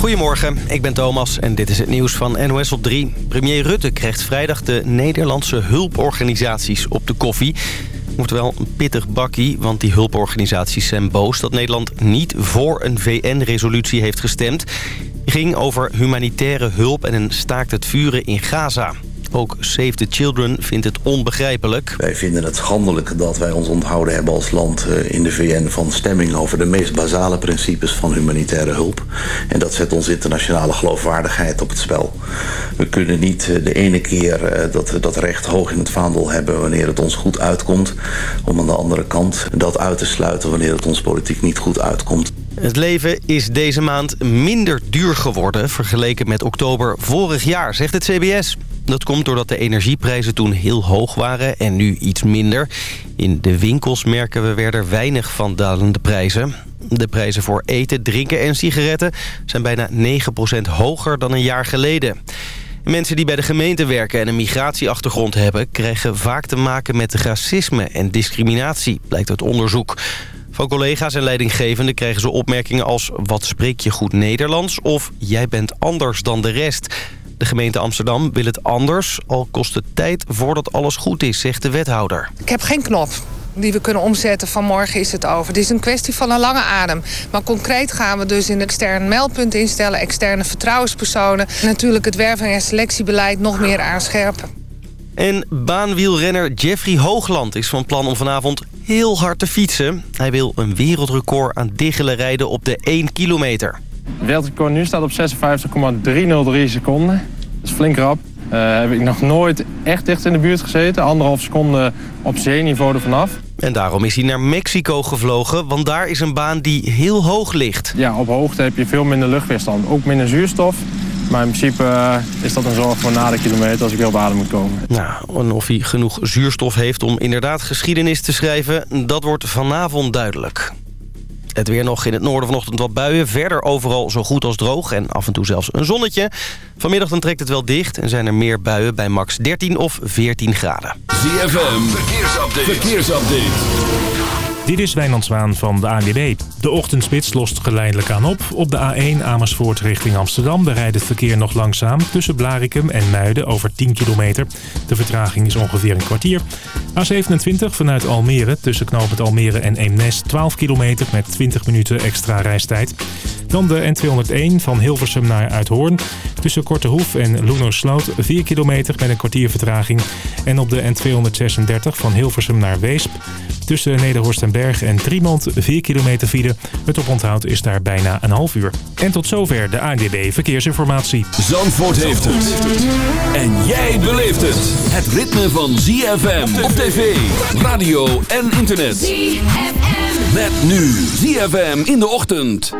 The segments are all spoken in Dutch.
Goedemorgen, ik ben Thomas en dit is het nieuws van NOS op 3. Premier Rutte krijgt vrijdag de Nederlandse hulporganisaties op de koffie. Moet wel een pittig bakkie, want die hulporganisaties zijn boos... dat Nederland niet voor een VN-resolutie heeft gestemd. Ging over humanitaire hulp en een staakt het vuren in Gaza. Ook Save the Children vindt het onbegrijpelijk. Wij vinden het schandelijk dat wij ons onthouden hebben als land eh, in de VN... van stemming over de meest basale principes van humanitaire hulp. En dat zet onze internationale geloofwaardigheid op het spel. We kunnen niet eh, de ene keer eh, dat we dat recht hoog in het vaandel hebben... wanneer het ons goed uitkomt, om aan de andere kant dat uit te sluiten... wanneer het ons politiek niet goed uitkomt. Het leven is deze maand minder duur geworden... vergeleken met oktober vorig jaar, zegt het CBS. Dat komt doordat de energieprijzen toen heel hoog waren en nu iets minder. In de winkels merken we weer weinig van dalende prijzen. De prijzen voor eten, drinken en sigaretten zijn bijna 9% hoger dan een jaar geleden. Mensen die bij de gemeente werken en een migratieachtergrond hebben... krijgen vaak te maken met racisme en discriminatie, blijkt uit onderzoek. Van collega's en leidinggevenden krijgen ze opmerkingen als... wat spreek je goed Nederlands of jij bent anders dan de rest... De gemeente Amsterdam wil het anders, al kost het tijd voordat alles goed is, zegt de wethouder. Ik heb geen knop die we kunnen omzetten van morgen is het over. Het is een kwestie van een lange adem. Maar concreet gaan we dus een extern meldpunt instellen... externe vertrouwenspersonen... en natuurlijk het werving- en selectiebeleid nog meer aanscherpen. En baanwielrenner Jeffrey Hoogland is van plan om vanavond heel hard te fietsen. Hij wil een wereldrecord aan diggelen rijden op de 1 kilometer. Wereldrecord nu staat op 56,303 seconden. Dat is flink rap. Uh, heb ik nog nooit echt dicht in de buurt gezeten. Anderhalf seconde op zeeniveau er vanaf. En daarom is hij naar Mexico gevlogen, want daar is een baan die heel hoog ligt. Ja, op hoogte heb je veel minder luchtweerstand. Ook minder zuurstof. Maar in principe uh, is dat een zorg voor na de kilometer als ik weer op adem moet komen. Nou, en of hij genoeg zuurstof heeft om inderdaad geschiedenis te schrijven... dat wordt vanavond duidelijk. Het weer nog in het noorden vanochtend wat buien. Verder overal zo goed als droog en af en toe zelfs een zonnetje. Vanmiddag dan trekt het wel dicht en zijn er meer buien bij max 13 of 14 graden. ZFM, verkeersupdate. verkeersupdate. Dit is Wijnand Zwaan van de ANWB. De ochtendspits lost geleidelijk aan op. Op de A1 Amersfoort richting Amsterdam... daar rijdt het verkeer nog langzaam tussen Blarikum en Muiden over 10 kilometer. De vertraging is ongeveer een kwartier. A27 vanuit Almere tussen knooppunt Almere en Eemnes 12 kilometer... met 20 minuten extra reistijd. Dan de N201 van Hilversum naar Uithoorn. Tussen Kortehoef en Loenersloot 4 kilometer met een kwartier vertraging. En op de N236 van Hilversum naar Weesp. Tussen Nederhorst en Berg en Driemond 4 kilometer file. Het oponthoud is daar bijna een half uur. En tot zover de ANWB Verkeersinformatie. Zandvoort heeft het. En jij beleeft het. Het ritme van ZFM op tv, radio en internet. ZFM. Met nu ZFM in de ochtend.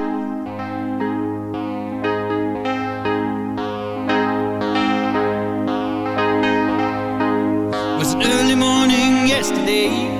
was early morning yesterday.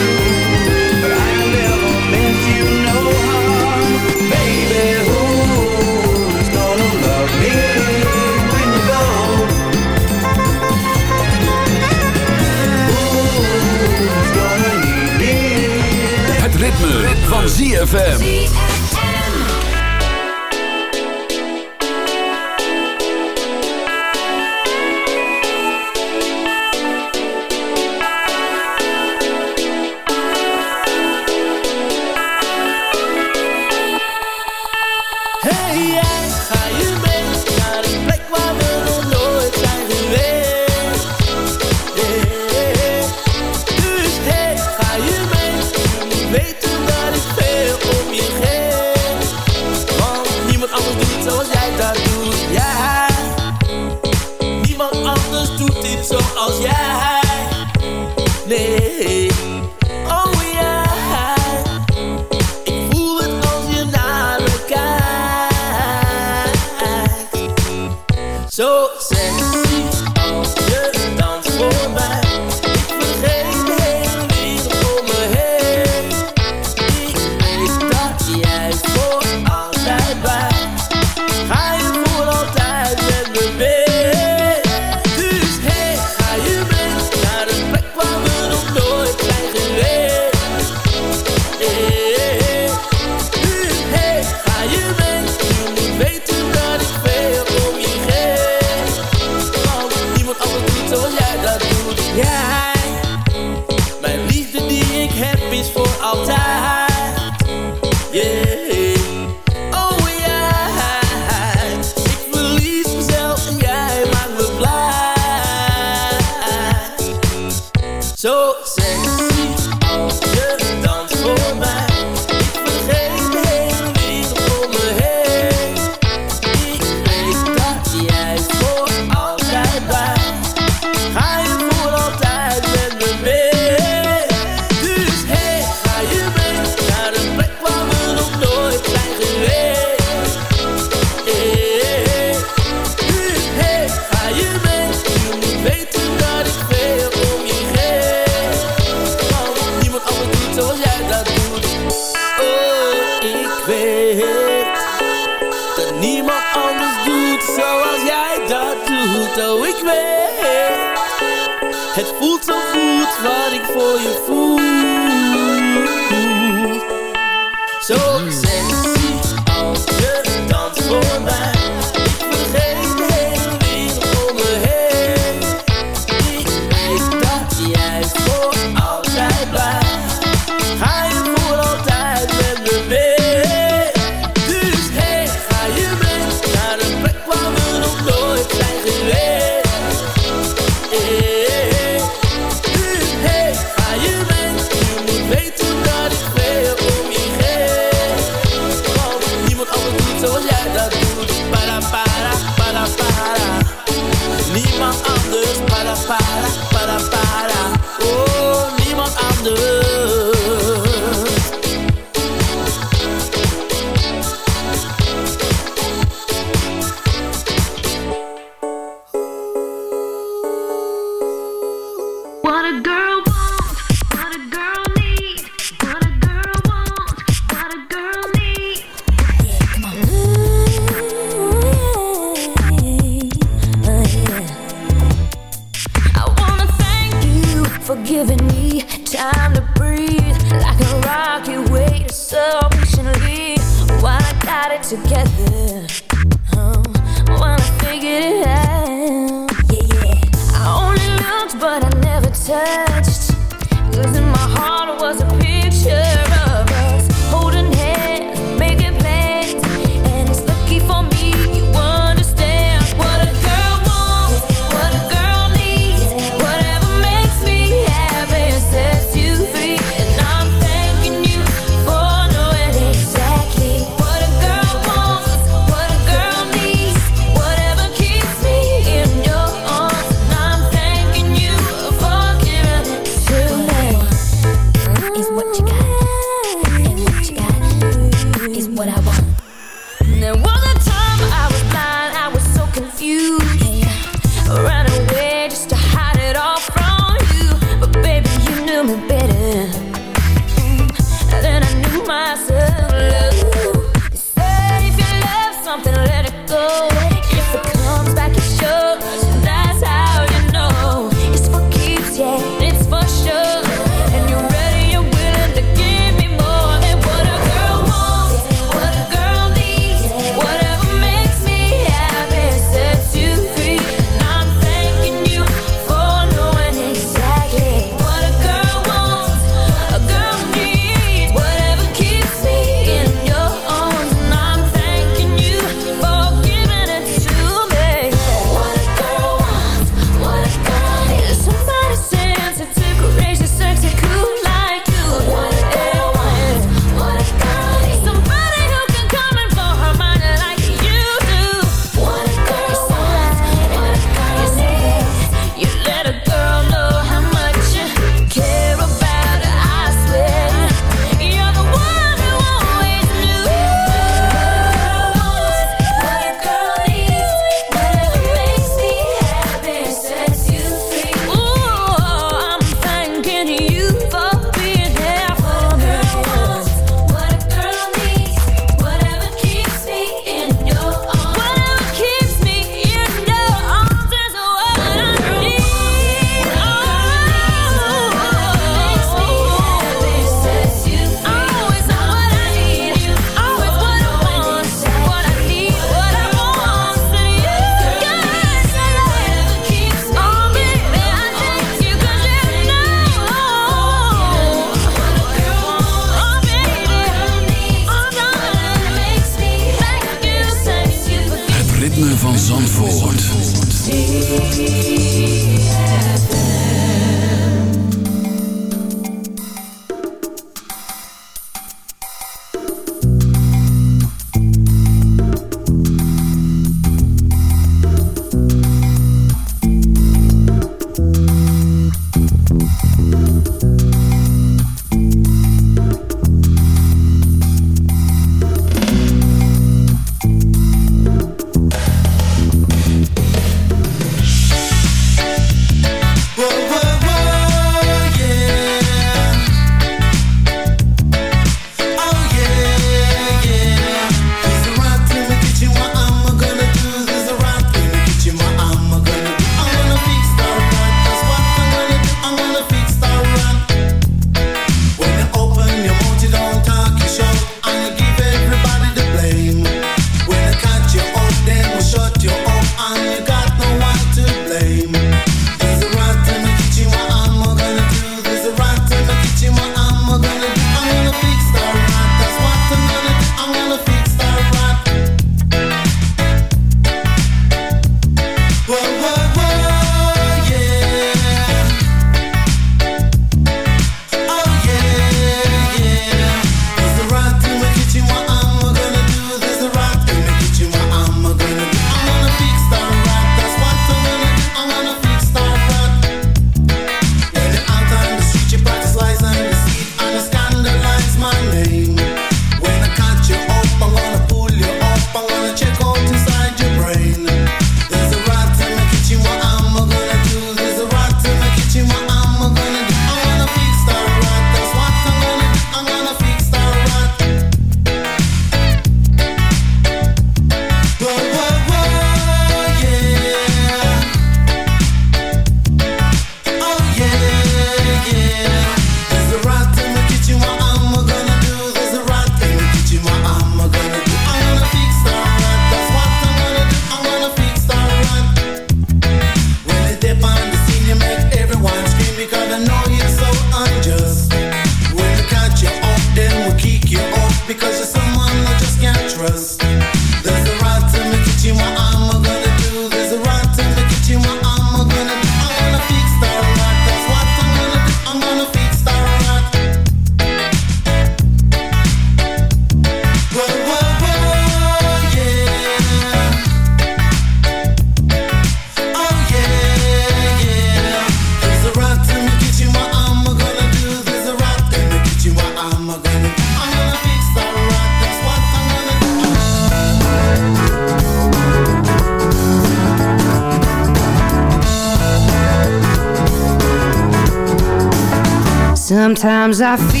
Sometimes I feel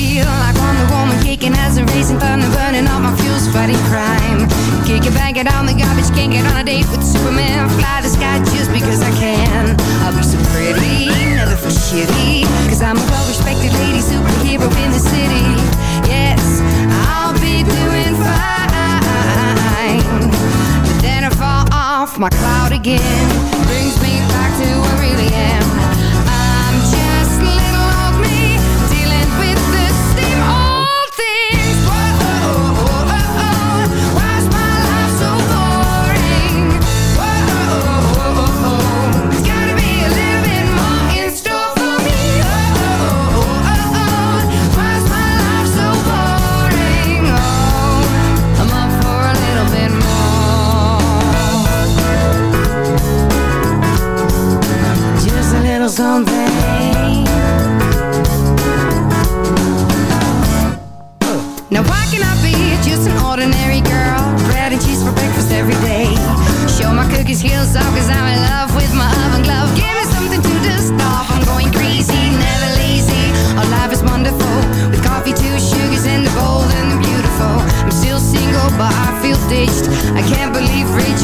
these heels off i I'm in love with my oven glove. Give me something to dust off I'm going crazy, never lazy. Our life is wonderful With coffee, two sugars in the bowl, and the beautiful. I'm still single but I feel ditched. I can't believe rich